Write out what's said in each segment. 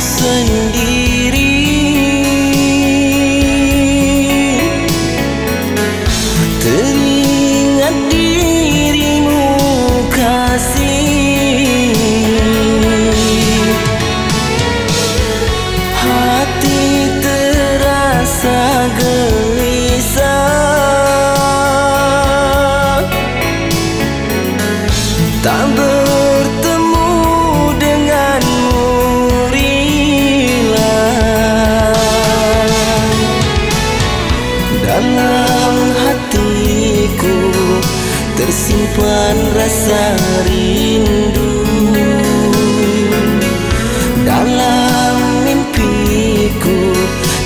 Xuân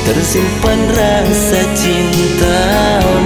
Tersimpan rasa cintamu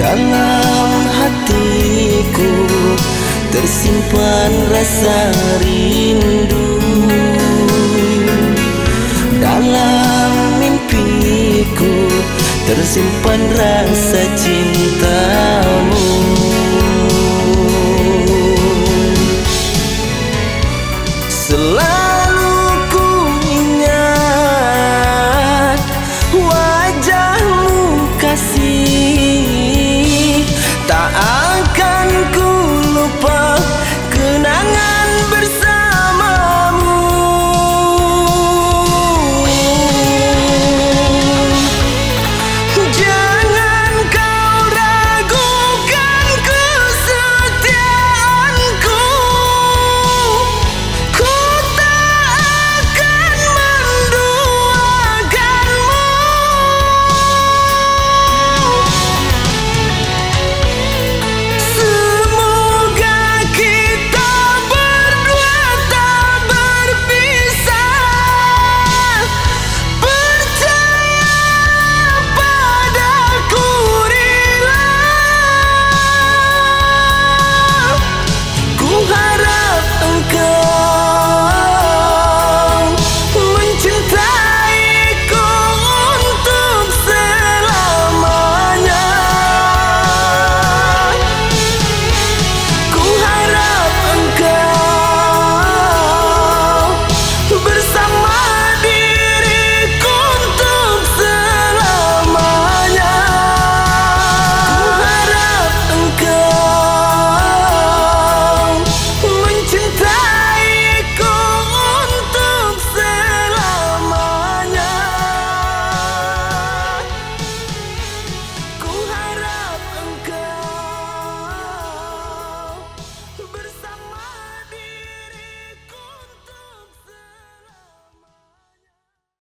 Dalam hatiku tersimpan rasa rindu. Dalam mimpiku tersimpan rasa cintamu. Selalu